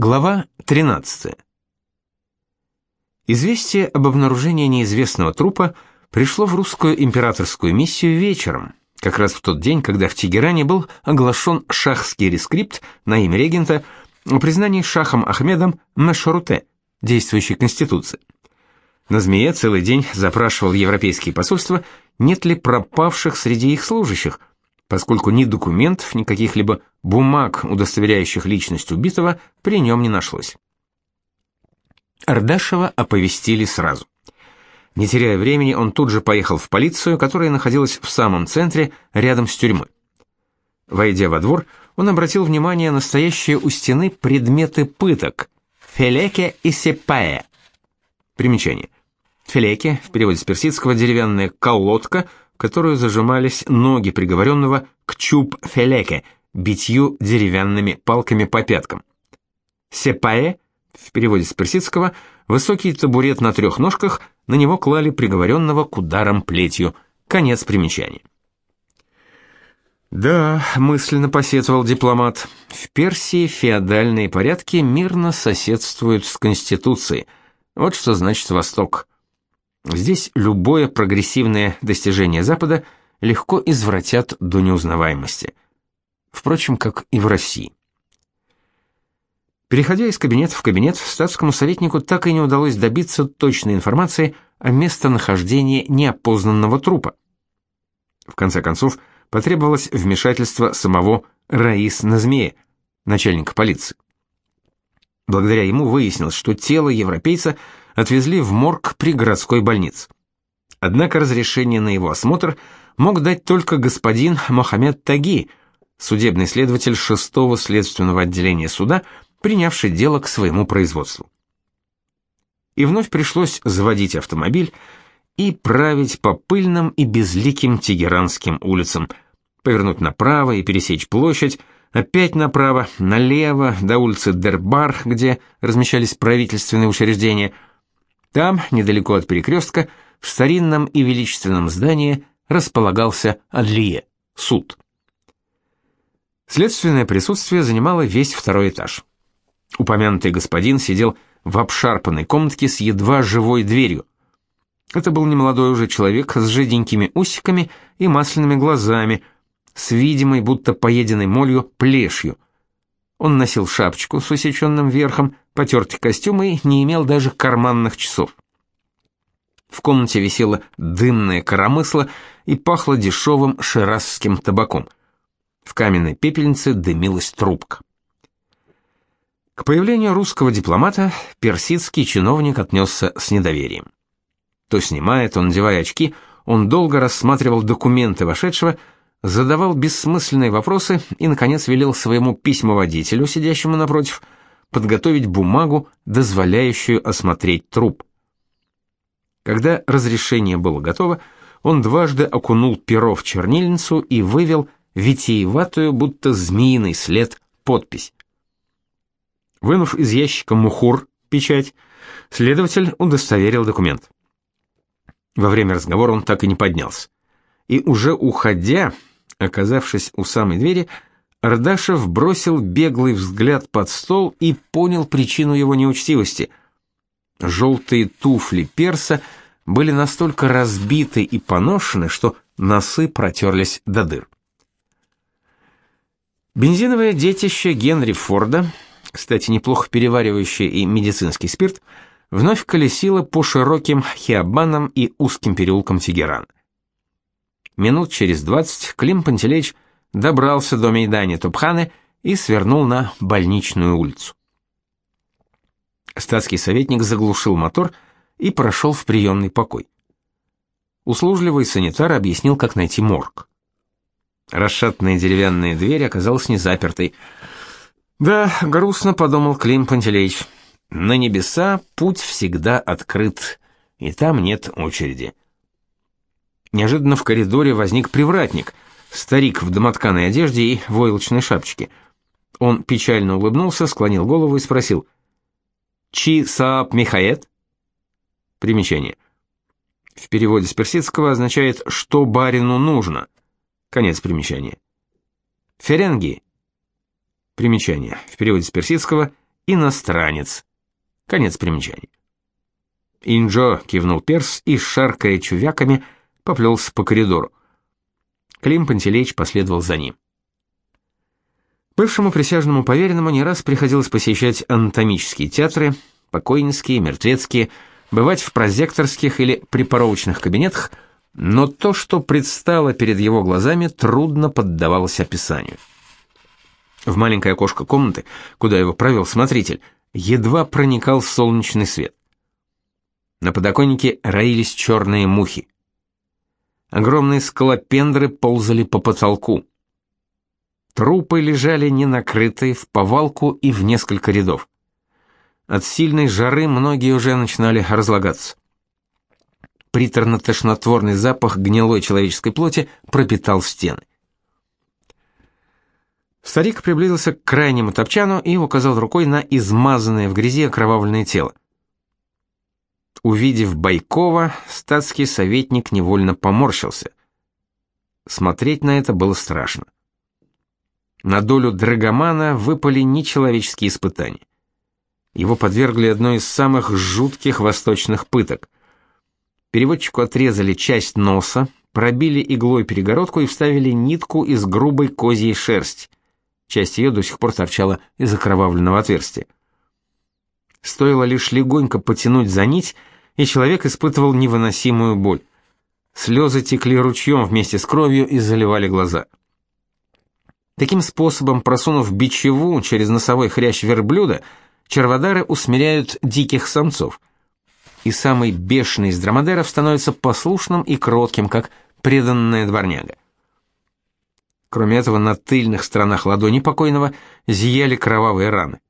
Глава 13. Известие об обнаружении неизвестного трупа пришло в русскую императорскую миссию вечером, как раз в тот день, когда в Тегеране был оглашен шахский рескрипт на имя регента о признании шахом Ахмедом Машруте, действующей конституции. На змее целый день запрашивал европейские посольства, нет ли пропавших среди их служащих, поскольку ни документов, ни каких-либо бумаг, удостоверяющих личность убитого, при нем не нашлось. Ардашева оповестили сразу. Не теряя времени, он тут же поехал в полицию, которая находилась в самом центре, рядом с тюрьмой. Войдя во двор, он обратил внимание на стоящие у стены предметы пыток – фелеке и сепае. Примечание. Фелеке, в переводе с персидского деревянная колодка, которую зажимались ноги приговоренного к чуб-фелеке, битью деревянными палками по пяткам. Сепае, в переводе с персидского, высокий табурет на трех ножках, на него клали приговоренного к ударам плетью. Конец примечания. Да, мысленно посетовал дипломат. В Персии феодальные порядки мирно соседствуют с конституцией. Вот что значит Восток. Здесь любое прогрессивное достижение Запада легко извратят до неузнаваемости. Впрочем, как и в России. Переходя из кабинета в кабинет, статскому советнику так и не удалось добиться точной информации о местонахождении неопознанного трупа. В конце концов, потребовалось вмешательство самого Раис Назмея, начальника полиции. Благодаря ему выяснилось, что тело европейца отвезли в морг при городской больнице. Однако разрешение на его осмотр мог дать только господин Мохаммед Таги, судебный следователь шестого следственного отделения суда, принявший дело к своему производству. И вновь пришлось заводить автомобиль и править по пыльным и безликим тегеранским улицам, повернуть направо и пересечь площадь, опять направо, налево, до улицы Дербар, где размещались правительственные учреждения. Там, недалеко от перекрестка, в старинном и величественном здании располагался Адлие, суд. Следственное присутствие занимало весь второй этаж. Упомянутый господин сидел в обшарпанной комнатке с едва живой дверью. Это был немолодой уже человек с жиденькими усиками и масляными глазами, с видимой, будто поеденной молью, плешью. Он носил шапочку с усеченным верхом, потертый костюм и не имел даже карманных часов. В комнате висело дымное коромысло и пахло дешевым шерасским табаком. В каменной пепельнице дымилась трубка. К появлению русского дипломата персидский чиновник отнесся с недоверием. То снимая, то надевая очки, он долго рассматривал документы вошедшего, задавал бессмысленные вопросы и, наконец, велел своему письмоводителю, сидящему напротив, подготовить бумагу, дозволяющую осмотреть труп. Когда разрешение было готово, он дважды окунул перо в чернильницу и вывел витиеватую, будто змеиный след, подпись. Вынув из ящика мухур, печать, следователь удостоверил документ. Во время разговора он так и не поднялся. И уже уходя, оказавшись у самой двери, Ардашев бросил беглый взгляд под стол и понял причину его неучтивости. Желтые туфли перса были настолько разбиты и поношены, что носы протерлись до дыр. Бензиновое детище Генри Форда — кстати, неплохо переваривающая и медицинский спирт, вновь колесила по широким хиабанам и узким переулкам Тегерана. Минут через двадцать Клим Пантелеич добрался до Мейдани Тупханы и свернул на больничную улицу. Статский советник заглушил мотор и прошел в приемный покой. Услужливый санитар объяснил, как найти морг. Расшатанная деревянная дверь оказалась не запертой. Да, грустно подумал Клим Пантелеич. На небеса путь всегда открыт, и там нет очереди. Неожиданно в коридоре возник привратник, старик в домотканой одежде и войлочной шапочке. Он печально улыбнулся, склонил голову и спросил: "Чи саап михаэт?" Примечание. В переводе с персидского означает что барину нужно. Конец примечания. Ференги Примечание. В переводе с персидского иностранец. Конец примечания. Инджо кивнул перс и, шаркая чувяками, поплелся по коридору. Клим Пантелеич последовал за ним. Бывшему присяжному поверенному не раз приходилось посещать анатомические театры, покойницкие, мертвецкие, бывать в прозекторских или припоровочных кабинетах, но то, что предстало перед его глазами, трудно поддавалось описанию. В маленькое окошко комнаты, куда его провел смотритель, едва проникал солнечный свет. На подоконнике роились черные мухи. Огромные скалопендры ползали по потолку. Трупы лежали ненакрытые, в повалку и в несколько рядов. От сильной жары многие уже начинали разлагаться. Приторно-тошнотворный запах гнилой человеческой плоти пропитал стены. Старик приблизился к крайнему топчану и указал рукой на измазанное в грязи окровавленное тело. Увидев Байкова, статский советник невольно поморщился. Смотреть на это было страшно. На долю Драгомана выпали нечеловеческие испытания. Его подвергли одной из самых жутких восточных пыток. Переводчику отрезали часть носа, пробили иглой перегородку и вставили нитку из грубой козьей шерсти. Часть ее до сих пор торчала из окровавленного отверстия. Стоило лишь легонько потянуть за нить, и человек испытывал невыносимую боль. Слезы текли ручьем вместе с кровью и заливали глаза. Таким способом, просунув бичеву через носовой хрящ верблюда, черводары усмиряют диких самцов. И самый бешеный из драмадеров становится послушным и кротким, как преданная дворняга. Кроме этого, на тыльных сторонах ладони покойного зияли кровавые раны.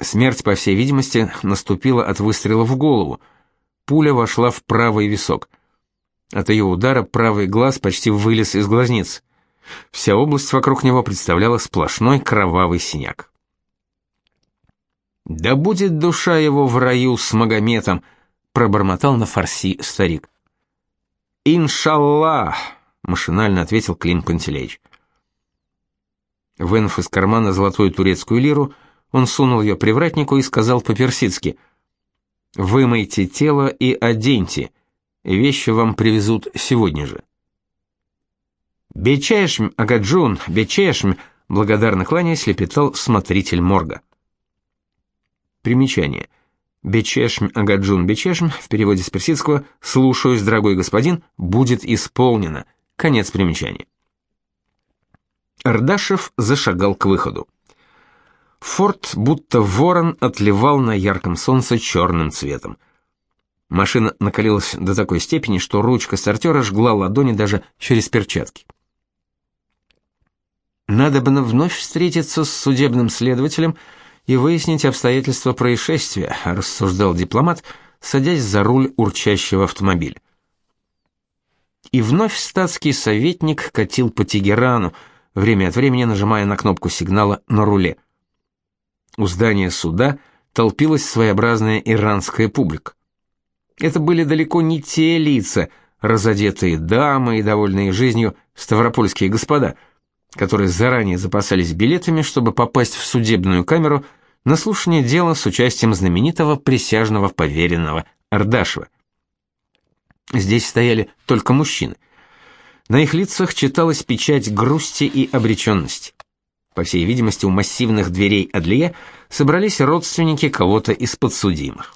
Смерть, по всей видимости, наступила от выстрела в голову. Пуля вошла в правый висок. От ее удара правый глаз почти вылез из глазниц. Вся область вокруг него представляла сплошной кровавый синяк. «Да будет душа его в раю с Магометом!» — пробормотал на фарси старик. «Иншаллах!» — машинально ответил Клим Пантелеич. Вынув из кармана золотую турецкую лиру, он сунул ее привратнику и сказал по-персидски «Вымойте тело и оденьте, вещи вам привезут сегодня же». «Бечешм, Агаджун, бечешм!» благодарно кланяясь, лепетал смотритель морга. Примечание. Бечешм, Агаджун, бечешм, в переводе с персидского «слушаюсь, дорогой господин, будет исполнено». Конец примечания. Ардашев зашагал к выходу. Форт, будто ворон, отливал на ярком солнце черным цветом. Машина накалилась до такой степени, что ручка стартера жгла ладони даже через перчатки. Надо бы вновь встретиться с судебным следователем и выяснить обстоятельства происшествия, рассуждал дипломат, садясь за руль урчащего автомобиля. И вновь статский советник катил по Тегерану, время от времени нажимая на кнопку сигнала на руле. У здания суда толпилась своеобразная иранская публика. Это были далеко не те лица, разодетые дамы и довольные жизнью ставропольские господа, которые заранее запасались билетами, чтобы попасть в судебную камеру на слушание дела с участием знаменитого присяжного поверенного Ардашева. Здесь стояли только мужчины. На их лицах читалась печать грусти и обреченности. По всей видимости, у массивных дверей Адлия собрались родственники кого-то из подсудимых.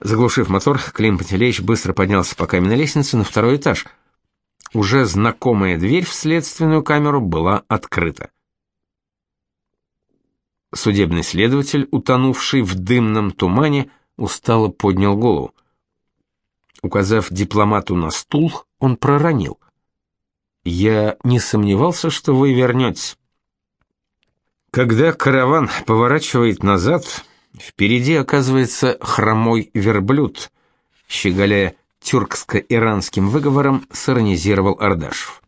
Заглушив мотор, Клим Пантелеич быстро поднялся по каменной лестнице на второй этаж. Уже знакомая дверь в следственную камеру была открыта. Судебный следователь, утонувший в дымном тумане, устало поднял голову. Указав дипломату на стул, он проронил: "Я не сомневался, что вы вернетесь». Когда караван поворачивает назад, впереди оказывается хромой верблюд, щеголяя тюркско-иранским выговором, сиронизировал Ардашев.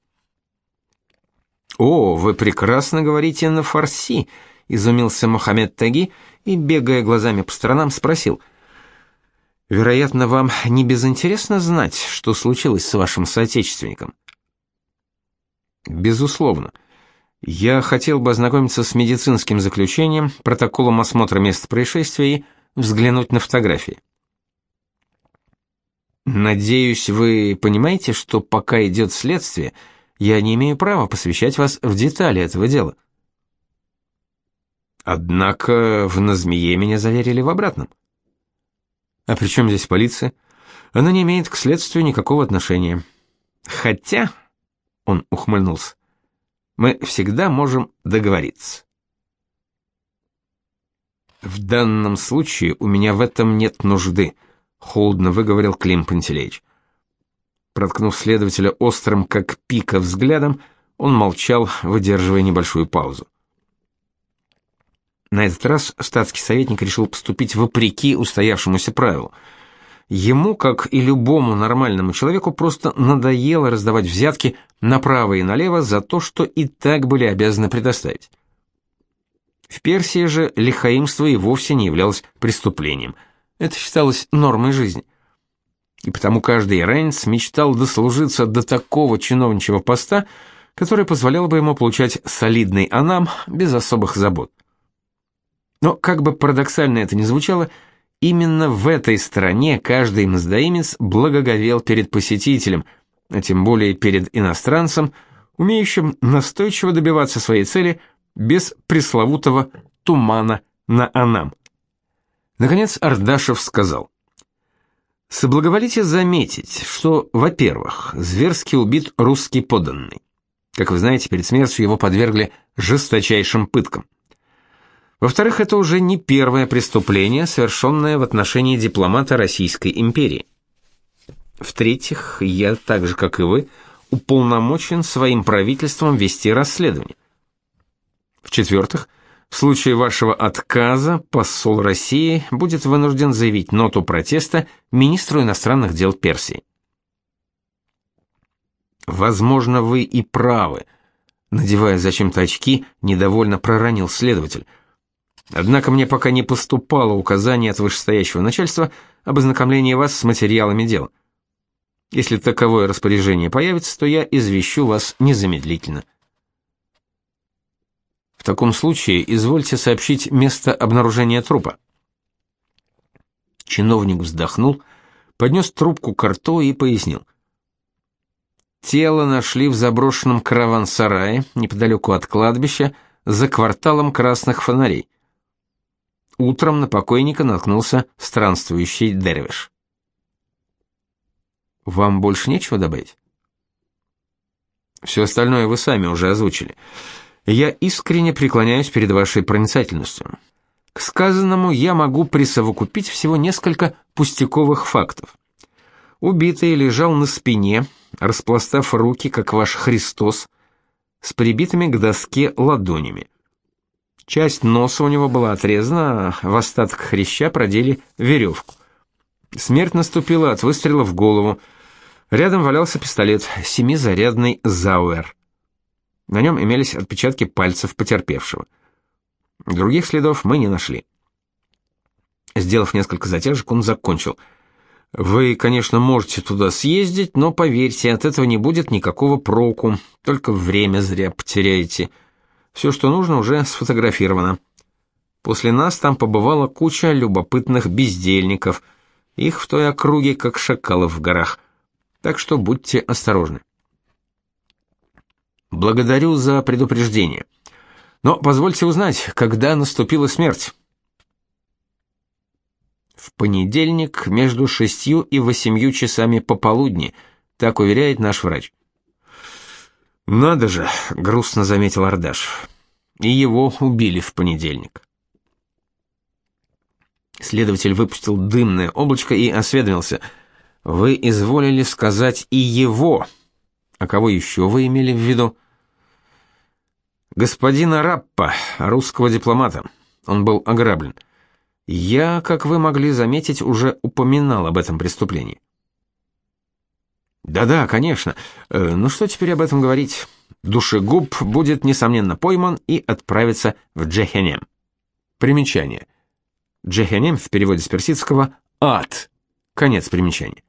«О, вы прекрасно говорите на фарси», — изумился Мухаммед Таги и, бегая глазами по сторонам, спросил. «Вероятно, вам не безинтересно знать, что случилось с вашим соотечественником?» «Безусловно. Я хотел бы ознакомиться с медицинским заключением, протоколом осмотра места происшествия и взглянуть на фотографии. Надеюсь, вы понимаете, что пока идет следствие, я не имею права посвящать вас в детали этого дела. Однако в Назмее меня заверили в обратном. А при чем здесь полиция? Она не имеет к следствию никакого отношения. Хотя, он ухмыльнулся, мы всегда можем договориться. В данном случае у меня в этом нет нужды, холодно выговорил Клим Пантелеич. Проткнув следователя острым как пика взглядом, он молчал, выдерживая небольшую паузу. На этот раз статский советник решил поступить вопреки устоявшемуся правилу. Ему, как и любому нормальному человеку, просто надоело раздавать взятки направо и налево за то, что и так были обязаны предоставить. В Персии же лихаимство и вовсе не являлось преступлением. Это считалось нормой жизни. И потому каждый иранец мечтал дослужиться до такого чиновничьего поста, который позволял бы ему получать солидный анам без особых забот. Но, как бы парадоксально это ни звучало, именно в этой стране каждый мздоимец благоговел перед посетителем, а тем более перед иностранцем, умеющим настойчиво добиваться своей цели без пресловутого тумана на Анам. Наконец Ардашев сказал: Соблаговолите заметить, что, во-первых, зверски убит русский подданный. Как вы знаете, перед смертью его подвергли жесточайшим пыткам. Во-вторых, это уже не первое преступление, совершенное в отношении дипломата Российской империи. В-третьих, я, так же как и вы, уполномочен своим правительством вести расследование. В-четвертых, в случае вашего отказа посол России будет вынужден заявить ноту протеста министру иностранных дел Персии. Возможно, вы и правы, надевая зачем-то очки, недовольно проронил следователь. Однако мне пока не поступало указание от вышестоящего начальства об ознакомлении вас с материалами дела. Если таковое распоряжение появится, то я извещу вас незамедлительно. В таком случае извольте сообщить место обнаружения трупа. Чиновник вздохнул, поднес трубку к рту и пояснил. Тело нашли в заброшенном караван-сарае неподалеку от кладбища за кварталом красных фонарей. Утром на покойника наткнулся странствующий дервиш. Вам больше нечего добавить? Все остальное вы сами уже озвучили. Я искренне преклоняюсь перед вашей проницательностью. К сказанному я могу присовокупить всего несколько пустяковых фактов. Убитый лежал на спине, распластав руки, как ваш Христос, с прибитыми к доске ладонями. Часть носа у него была отрезана, а в остаток хряща продели веревку. Смерть наступила от выстрела в голову. Рядом валялся пистолет, семизарядный Зауэр. На нем имелись отпечатки пальцев потерпевшего. Других следов мы не нашли. Сделав несколько затяжек, он закончил. «Вы, конечно, можете туда съездить, но, поверьте, от этого не будет никакого проку, только время зря потеряете». Все, что нужно, уже сфотографировано. После нас там побывала куча любопытных бездельников. Их в той округе как шакалов в горах. Так что будьте осторожны. Благодарю за предупреждение. Но позвольте узнать, когда наступила смерть? В понедельник между шестью и восемью часами пополудни, так уверяет наш врач. Надо же, грустно заметил Ардаш. И его убили в понедельник. Следователь выпустил дымное облачко и осведомился: "Вы изволили сказать и его? А кого еще вы имели в виду?" "Господина Раппа, русского дипломата. Он был ограблен. Я, как вы могли заметить, уже упоминал об этом преступлении. Да-да, конечно. Э, ну что теперь об этом говорить? Душегуб будет несомненно пойман и отправится в Джехенем. Примечание. Джехенем в переводе с персидского ад. Конец примечания.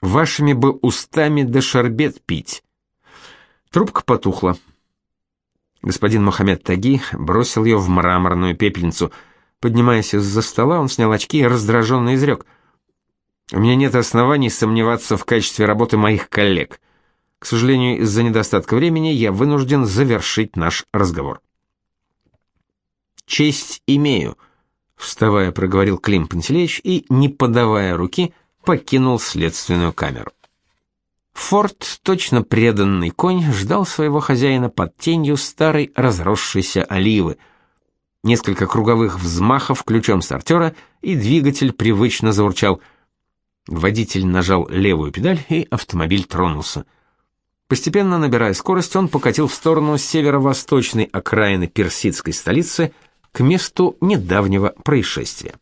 Вашими бы устами да шарбет пить. Трубка потухла. Господин Мухаммед Таги бросил ее в мраморную пепельницу. Поднимаясь из-за стола, он снял очки и раздраженно изрек. «У меня нет оснований сомневаться в качестве работы моих коллег. К сожалению, из-за недостатка времени я вынужден завершить наш разговор». «Честь имею», — вставая, проговорил Клим Пантелеич и, не подавая руки, покинул следственную камеру. Форд, точно преданный конь, ждал своего хозяина под тенью старой разросшейся оливы. Несколько круговых взмахов ключом стартера, и двигатель привычно заурчал. Водитель нажал левую педаль, и автомобиль тронулся. Постепенно набирая скорость, он покатил в сторону северо-восточной окраины персидской столицы к месту недавнего происшествия.